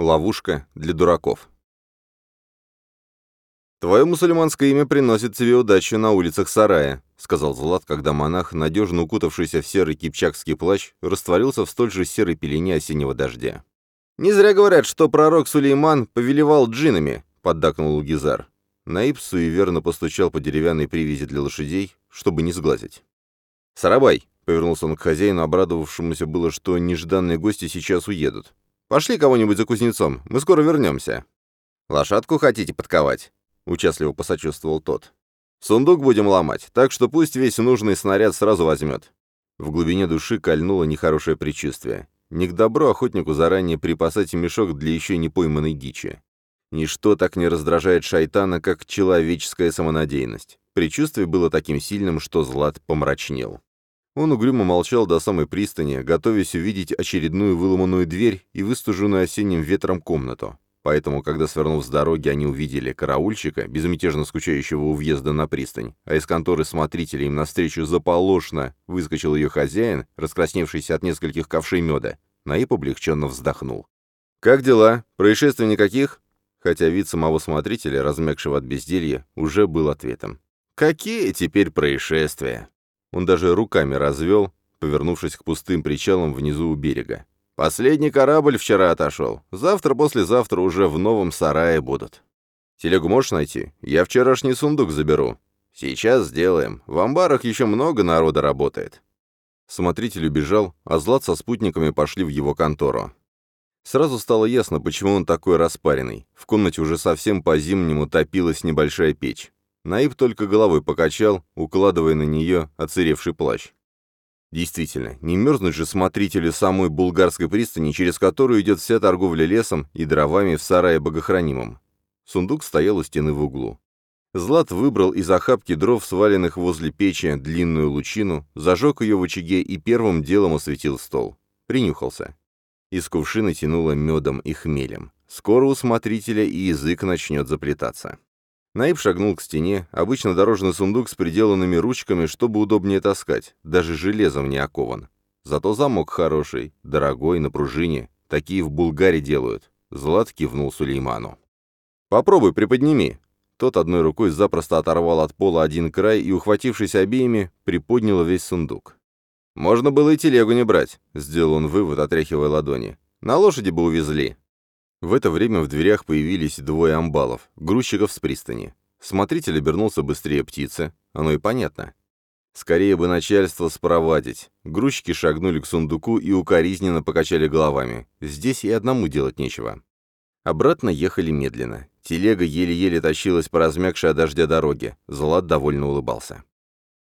Ловушка для дураков. «Твое мусульманское имя приносит тебе удачу на улицах сарая», — сказал Злат, когда монах, надежно укутавшийся в серый кипчакский плащ, растворился в столь же серой пелене осеннего дождя. «Не зря говорят, что пророк Сулейман повелевал джинами», — поддакнул Лугизар. Наиб суеверно постучал по деревянной привязи для лошадей, чтобы не сглазить. «Сарабай!» — повернулся он к хозяину, обрадовавшемуся было, что нежданные гости сейчас уедут. «Пошли кого-нибудь за кузнецом, мы скоро вернемся». «Лошадку хотите подковать?» — участливо посочувствовал тот. «Сундук будем ломать, так что пусть весь нужный снаряд сразу возьмет». В глубине души кольнуло нехорошее предчувствие. Не к добру охотнику заранее припасать мешок для еще не пойманной дичи. Ничто так не раздражает шайтана, как человеческая самонадеянность. Предчувствие было таким сильным, что Злат помрачнел. Он угрюмо молчал до самой пристани, готовясь увидеть очередную выломанную дверь и выстуженную осенним ветром комнату. Поэтому, когда, свернув с дороги, они увидели караульщика, безмятежно скучающего у въезда на пристань, а из конторы смотрителя им навстречу заполошно выскочил ее хозяин, раскрасневшийся от нескольких ковшей меда, Наиб облегченно вздохнул. «Как дела? Происшествий никаких?» Хотя вид самого смотрителя, размягшего от безделья, уже был ответом. «Какие теперь происшествия?» Он даже руками развел, повернувшись к пустым причалам внизу у берега. «Последний корабль вчера отошел. Завтра-послезавтра уже в новом сарае будут. Телегу можешь найти? Я вчерашний сундук заберу. Сейчас сделаем. В амбарах еще много народа работает». Смотритель убежал, а Злат со спутниками пошли в его контору. Сразу стало ясно, почему он такой распаренный. В комнате уже совсем по-зимнему топилась небольшая печь. Наиб только головой покачал, укладывая на нее оцаревший плащ. Действительно, не мерзнуть же смотрителю самой булгарской пристани, через которую идет вся торговля лесом и дровами в сарае богохранимом. Сундук стоял у стены в углу. Злат выбрал из охапки дров, сваленных возле печи, длинную лучину, зажег ее в очаге и первым делом осветил стол. Принюхался. Из кувшина тянуло медом и хмелем. Скоро у смотрителя и язык начнет заплетаться. Наиб шагнул к стене, обычно дорожный сундук с приделанными ручками, чтобы удобнее таскать, даже железом не окован. Зато замок хороший, дорогой, на пружине, такие в Булгаре делают. Злат кивнул Сулейману. «Попробуй, приподними». Тот одной рукой запросто оторвал от пола один край и, ухватившись обеими, приподнял весь сундук. «Можно было и телегу не брать», — сделал он вывод, отряхивая ладони. «На лошади бы увезли». В это время в дверях появились двое амбалов, грузчиков с пристани. Смотритель обернулся быстрее птицы, оно и понятно. Скорее бы начальство спровадить. Грузчики шагнули к сундуку и укоризненно покачали головами. Здесь и одному делать нечего. Обратно ехали медленно. Телега еле-еле тащилась по размягшей от дождя дороге. Злат довольно улыбался.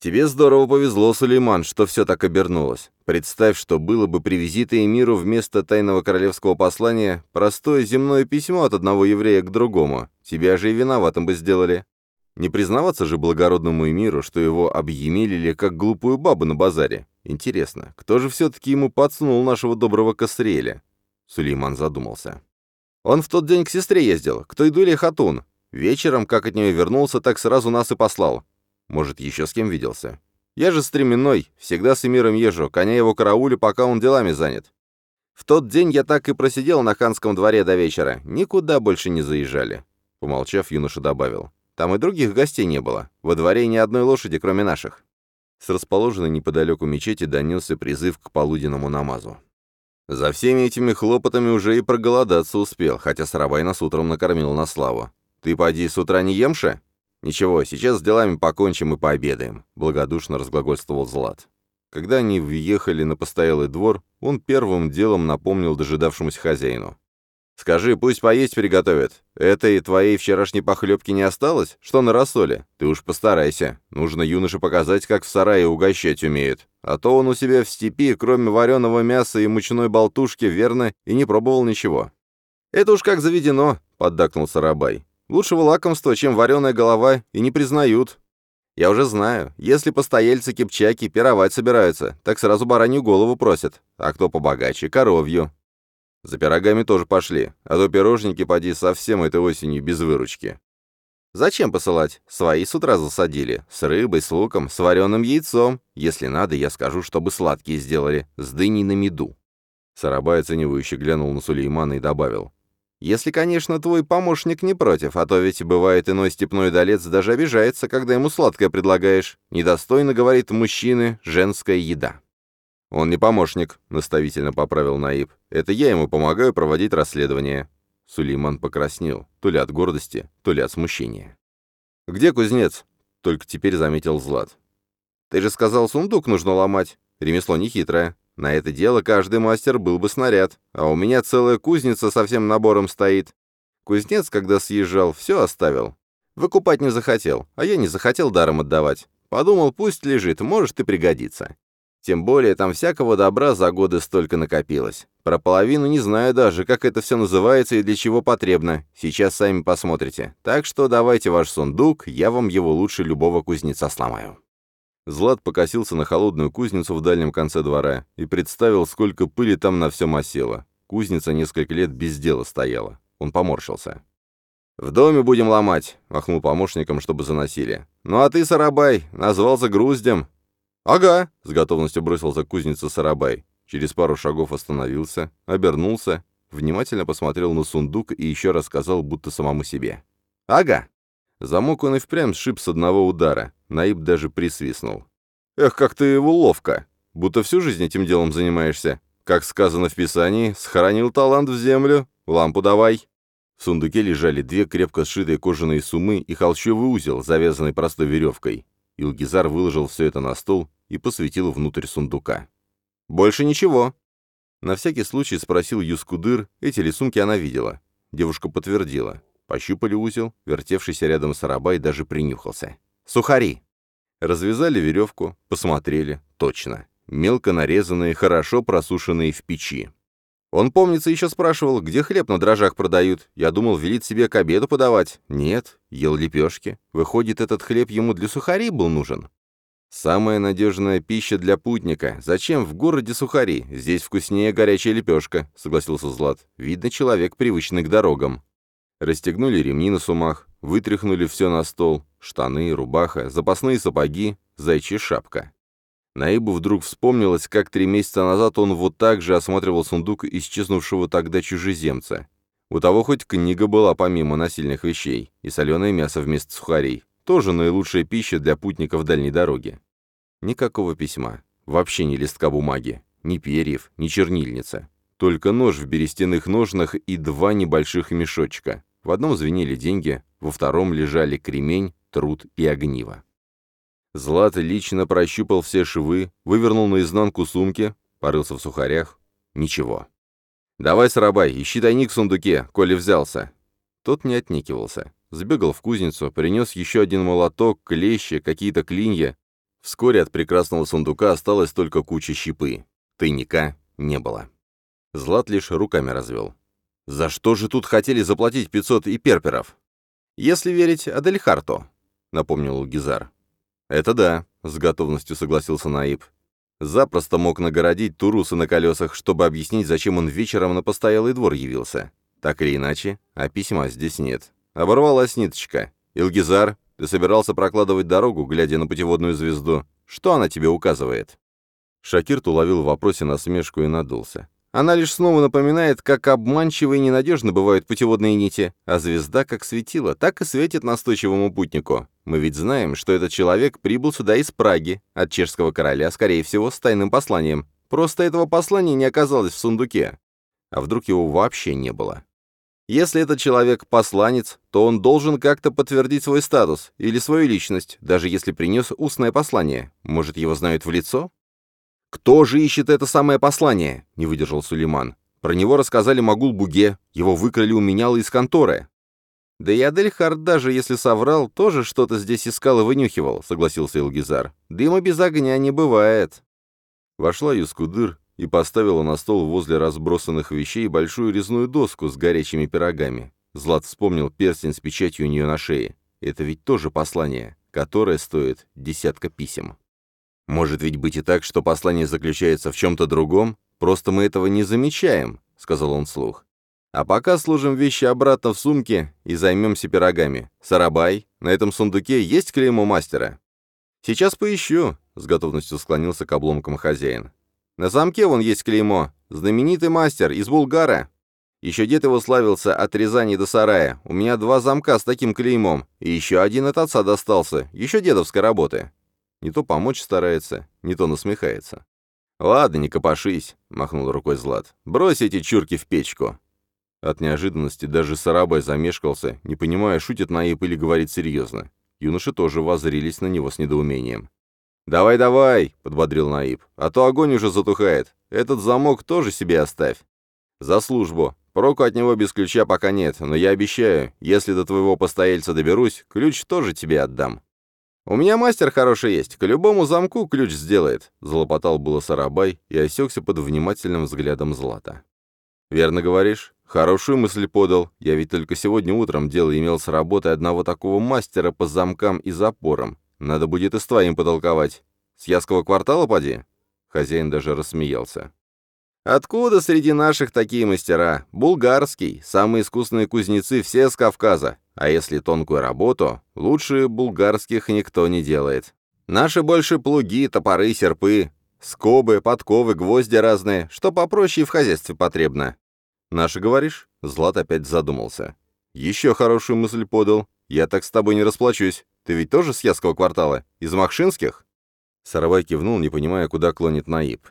«Тебе здорово повезло, Сулейман, что все так обернулось. Представь, что было бы при визите Эмиру вместо тайного королевского послания простое земное письмо от одного еврея к другому. Тебя же и виноватым бы сделали. Не признаваться же благородному Эмиру, что его объемелили как глупую бабу на базаре. Интересно, кто же все-таки ему подсунул нашего доброго Касриэля?» Сулейман задумался. «Он в тот день к сестре ездил, к той дуле Хатун. Вечером, как от нее вернулся, так сразу нас и послал. Может, еще с кем виделся? Я же стременной, всегда с Эмиром езжу, коня его караулю, пока он делами занят. В тот день я так и просидел на ханском дворе до вечера, никуда больше не заезжали. Помолчав, юноша добавил. Там и других гостей не было. Во дворе ни одной лошади, кроме наших. С расположенной неподалеку мечети донесся призыв к полуденному намазу. За всеми этими хлопотами уже и проголодаться успел, хотя Сарабай нас утром накормил на славу. «Ты, поди, с утра не емша?» «Ничего, сейчас с делами покончим и пообедаем», — благодушно разглагольствовал Злат. Когда они въехали на постоялый двор, он первым делом напомнил дожидавшемуся хозяину. «Скажи, пусть поесть приготовят. Этой твоей вчерашней похлебки не осталось? Что на рассоле? Ты уж постарайся. Нужно юноше показать, как в сарае угощать умеют. А то он у себя в степи, кроме вареного мяса и мучной болтушки, верно, и не пробовал ничего». «Это уж как заведено», — поддакнул Сарабай. Лучшего лакомства, чем вареная голова, и не признают. Я уже знаю, если постояльцы кипчаки пировать собираются, так сразу баранью голову просят, а кто побогаче — коровью. За пирогами тоже пошли, а то пирожники, поди, совсем этой осенью без выручки. Зачем посылать? Свои с утра засадили. С рыбой, с луком, с вареным яйцом. Если надо, я скажу, чтобы сладкие сделали. С дыней на меду. Сарабай оценивающе глянул на Сулеймана и добавил. Если, конечно, твой помощник не против, а то ведь бывает иной степной долец даже обижается, когда ему сладкое предлагаешь. Недостойно, говорит мужчины, женская еда. «Он не помощник», — наставительно поправил Наиб. «Это я ему помогаю проводить расследование». Сулейман покраснел, то ли от гордости, то ли от смущения. «Где кузнец?» — только теперь заметил Злат. «Ты же сказал, сундук нужно ломать. Ремесло нехитрое. На это дело каждый мастер был бы снаряд, а у меня целая кузница со всем набором стоит. Кузнец, когда съезжал, все оставил. Выкупать не захотел, а я не захотел даром отдавать. Подумал, пусть лежит, может и пригодится. Тем более там всякого добра за годы столько накопилось. Про половину не знаю даже, как это все называется и для чего потребно. Сейчас сами посмотрите. Так что давайте ваш сундук, я вам его лучше любого кузнеца сломаю. Злат покосился на холодную кузницу в дальнем конце двора и представил, сколько пыли там на всем осело. Кузница несколько лет без дела стояла. Он поморщился. «В доме будем ломать», — махнул помощником, чтобы заносили. «Ну а ты, Сарабай, назвался груздем». «Ага», — с готовностью бросил за кузницу Сарабай. Через пару шагов остановился, обернулся, внимательно посмотрел на сундук и еще раз сказал, будто самому себе. «Ага». Замок он и впрямь сшиб с одного удара. Наиб даже присвистнул. «Эх, как ты его ловко! Будто всю жизнь этим делом занимаешься. Как сказано в Писании, схоронил талант в землю. Лампу давай!» В сундуке лежали две крепко сшитые кожаные сумы и холщовый узел, завязанный простой веревкой. Илгизар выложил все это на стол и посветил внутрь сундука. «Больше ничего!» На всякий случай спросил Юскудыр, эти ли она видела. Девушка подтвердила. Пощупали узел, вертевшийся рядом с Арабай даже принюхался. «Сухари!» Развязали веревку, посмотрели. Точно. Мелко нарезанные, хорошо просушенные в печи. Он, помнится, еще спрашивал, где хлеб на дрожжах продают. Я думал, велит себе к обеду подавать. Нет, ел лепешки. Выходит, этот хлеб ему для сухарей был нужен. Самая надежная пища для путника. Зачем в городе сухари? Здесь вкуснее горячая лепешка, согласился Злат. Видно, человек привычный к дорогам. Расстегнули ремни на сумах, вытряхнули все на стол. Штаны, рубаха, запасные сапоги, зайчья шапка. Наибу вдруг вспомнилось, как три месяца назад он вот так же осматривал сундук исчезнувшего тогда чужеземца. У того хоть книга была помимо насильных вещей, и соленое мясо вместо сухарей. Тоже наилучшая пища для путников дальней дороги. Никакого письма. Вообще ни листка бумаги. Ни перьев, ни чернильница. Только нож в берестяных ножнах и два небольших мешочка. В одном звенели деньги, во втором лежали кремень, труд и огниво. Злат лично прощупал все швы, вывернул наизнанку сумки, порылся в сухарях. Ничего. «Давай, Сарабай, ищи тайник в сундуке, коли взялся». Тот не отникивался. Сбегал в кузницу, принес еще один молоток, клещи, какие-то клинья. Вскоре от прекрасного сундука осталась только куча щепы. Тайника не было. Злат лишь руками развел. За что же тут хотели заплатить 500 и перперов? Если верить Адельхарту, напомнил Гизар. Это да, с готовностью согласился Наиб. Запросто мог нагородить Туруса на колесах, чтобы объяснить, зачем он вечером на постоялый двор явился. Так или иначе, а письма здесь нет. Оборвалась ниточка. Илгизар, ты собирался прокладывать дорогу, глядя на путеводную звезду. Что она тебе указывает?» Шакирт уловил в вопросе насмешку и надулся. Она лишь снова напоминает, как обманчивы и ненадежны бывают путеводные нити, а звезда как светила, так и светит настойчивому путнику. Мы ведь знаем, что этот человек прибыл сюда из Праги, от чешского короля, скорее всего, с тайным посланием. Просто этого послания не оказалось в сундуке. А вдруг его вообще не было? Если этот человек посланец, то он должен как-то подтвердить свой статус или свою личность, даже если принес устное послание. Может, его знают в лицо? «Кто же ищет это самое послание?» — не выдержал Сулейман. «Про него рассказали Магул-Буге, его выкрали у меняла из конторы». «Да и Адельхард, даже если соврал, тоже что-то здесь искал и вынюхивал», — согласился Илгизар. «Дыма без огня не бывает». Вошла Юскудыр и поставила на стол возле разбросанных вещей большую резную доску с горячими пирогами. Злат вспомнил перстень с печатью у нее на шее. Это ведь тоже послание, которое стоит десятка писем. «Может ведь быть и так, что послание заключается в чем-то другом? Просто мы этого не замечаем», — сказал он вслух. «А пока сложим вещи обратно в сумке и займемся пирогами. Сарабай, на этом сундуке есть клеймо мастера?» «Сейчас поищу», — с готовностью склонился к обломкам хозяин. «На замке вон есть клеймо. Знаменитый мастер из Булгара». Еще дед его славился от Рязани до Сарая. У меня два замка с таким клеймом. И еще один от отца достался. Еще дедовской работы. Не то помочь старается, не то насмехается. «Ладно, не копошись», — махнул рукой Злат. «Брось эти чурки в печку». От неожиданности даже Сарабай замешкался, не понимая, шутит Наиб или говорит серьезно. Юноши тоже воззрились на него с недоумением. «Давай, давай!» — подбодрил Наиб. «А то огонь уже затухает. Этот замок тоже себе оставь. За службу. Проку от него без ключа пока нет, но я обещаю, если до твоего постояльца доберусь, ключ тоже тебе отдам». «У меня мастер хороший есть, к любому замку ключ сделает», — залопотал было Сарабай и осекся под внимательным взглядом Злата. «Верно говоришь. Хорошую мысль подал. Я ведь только сегодня утром дело имел с работой одного такого мастера по замкам и запорам. Надо будет и с твоим потолковать. С Яского квартала поди?» Хозяин даже рассмеялся. «Откуда среди наших такие мастера? Булгарский. Самые искусные кузнецы все с Кавказа. А если тонкую работу, лучше булгарских никто не делает. Наши больше плуги, топоры, серпы, скобы, подковы, гвозди разные, что попроще и в хозяйстве потребно. Наши, говоришь? Злат опять задумался. Еще хорошую мысль подал. Я так с тобой не расплачусь. Ты ведь тоже с Яского квартала? Из Махшинских? Сарабай кивнул, не понимая, куда клонит Наиб.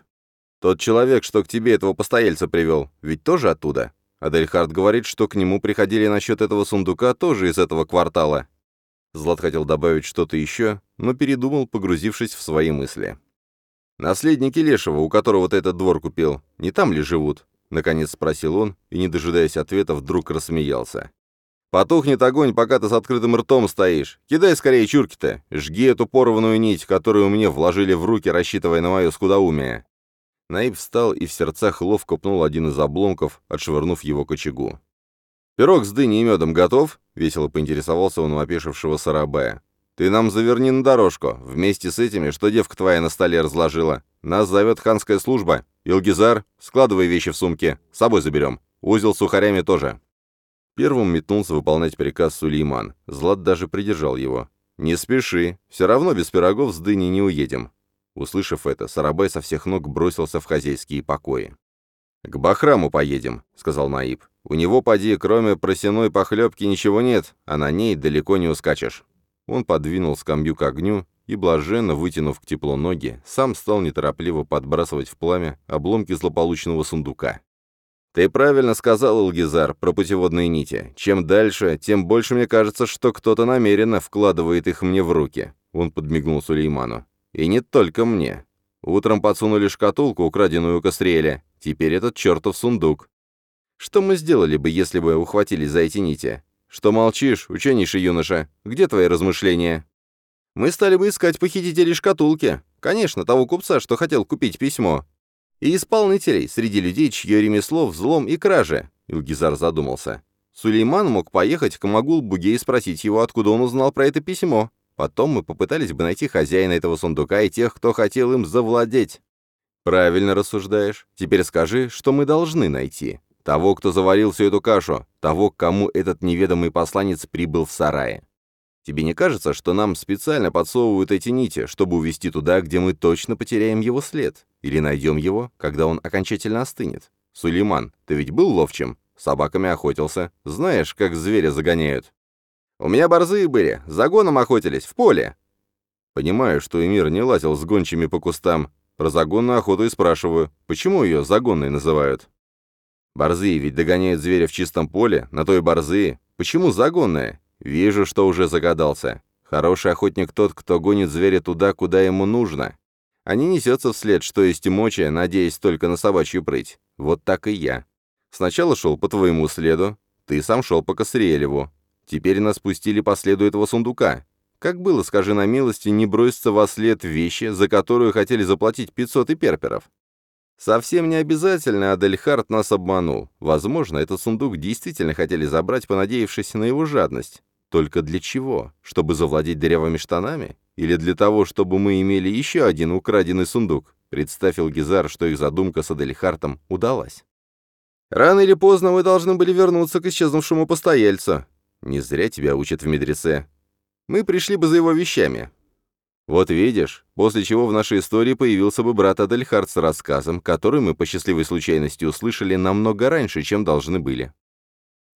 «Тот человек, что к тебе этого постояльца привел, ведь тоже оттуда?» Адельхард говорит, что к нему приходили насчет этого сундука тоже из этого квартала. Злат хотел добавить что-то еще, но передумал, погрузившись в свои мысли. «Наследники Лешего, у которого ты этот двор купил, не там ли живут?» Наконец спросил он, и, не дожидаясь ответа, вдруг рассмеялся. «Потухнет огонь, пока ты с открытым ртом стоишь. Кидай скорее чурки-то. Жги эту порванную нить, которую мне вложили в руки, рассчитывая на мое скудоумие. Наиб встал и в сердцах ловко пнул один из обломков, отшвырнув его к очагу. «Пирог с дыней и медом готов?» — весело поинтересовался он у опешившего Сарабая. «Ты нам заверни на дорожку, вместе с этими, что девка твоя на столе разложила. Нас зовет ханская служба. Илгизар, складывай вещи в сумке, с собой заберем. Узел с сухарями тоже». Первым метнулся выполнять приказ Сулейман. Злат даже придержал его. «Не спеши, все равно без пирогов с дыней не уедем. Услышав это, Сарабай со всех ног бросился в хозяйские покои. «К Бахраму поедем», — сказал Наиб. «У него, поди, кроме просеной похлебки ничего нет, а на ней далеко не ускачешь». Он подвинул скамью к огню и, блаженно вытянув к теплу ноги, сам стал неторопливо подбрасывать в пламя обломки злополучного сундука. «Ты правильно сказал, Илгизар, про путеводные нити. Чем дальше, тем больше мне кажется, что кто-то намеренно вкладывает их мне в руки», — он подмигнул Сулейману. И не только мне. Утром подсунули шкатулку, украденную у Кастриэля. Теперь этот чертов сундук. Что мы сделали бы, если бы ухватились за эти нити? Что молчишь, ученейший юноша? Где твои размышления? Мы стали бы искать похитителей шкатулки. Конечно, того купца, что хотел купить письмо. И исполнителей среди людей, чье ремесло взлом и кражи. Илгизар задумался. Сулейман мог поехать к Магул-Буге и спросить его, откуда он узнал про это письмо. Потом мы попытались бы найти хозяина этого сундука и тех, кто хотел им завладеть. Правильно рассуждаешь. Теперь скажи, что мы должны найти. Того, кто заварил всю эту кашу, того, к кому этот неведомый посланец прибыл в сарае. Тебе не кажется, что нам специально подсовывают эти нити, чтобы увести туда, где мы точно потеряем его след? Или найдем его, когда он окончательно остынет? Сулейман, ты ведь был ловчим? Собаками охотился. Знаешь, как зверя загоняют. У меня борзые были, загоном охотились, в поле. Понимаю, что Эмир не лазил с гончими по кустам. Про загонную охоту и спрашиваю, почему ее загонной называют? Борзые ведь догоняют зверя в чистом поле, на то и борзые. Почему загонная? Вижу, что уже загадался. Хороший охотник тот, кто гонит зверя туда, куда ему нужно. А не несется вслед, что есть мочи, надеясь только на собачью прыть. Вот так и я. Сначала шел по твоему следу, ты сам шел по Косриелеву. Теперь нас пустили по следу этого сундука. Как было, скажи на милости, не броситься во след вещи, за которую хотели заплатить 500 и перперов? Совсем не обязательно Адельхард нас обманул. Возможно, этот сундук действительно хотели забрать, понадеявшись на его жадность. Только для чего? Чтобы завладеть дырявыми штанами? Или для того, чтобы мы имели еще один украденный сундук? Представил Гизар, что их задумка с Адельхартом удалась. «Рано или поздно мы должны были вернуться к исчезнувшему постояльцу. Не зря тебя учат в медресе. Мы пришли бы за его вещами. Вот видишь, после чего в нашей истории появился бы брат Адельхард с рассказом, который мы по счастливой случайности услышали намного раньше, чем должны были.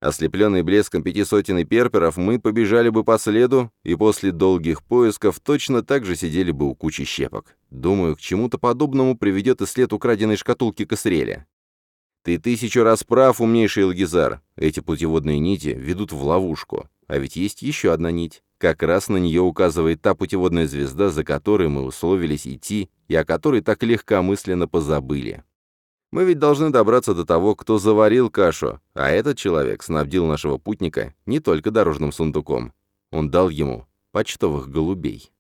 Ослепленный блеском пяти сотен и перперов, мы побежали бы по следу, и после долгих поисков точно так же сидели бы у кучи щепок. Думаю, к чему-то подобному приведет и след украденной шкатулки Косреля. Ты тысячу раз прав, умнейший Лагизар. Эти путеводные нити ведут в ловушку. А ведь есть еще одна нить. Как раз на нее указывает та путеводная звезда, за которой мы условились идти, и о которой так легкомысленно позабыли. Мы ведь должны добраться до того, кто заварил кашу, а этот человек снабдил нашего путника не только дорожным сундуком. Он дал ему почтовых голубей.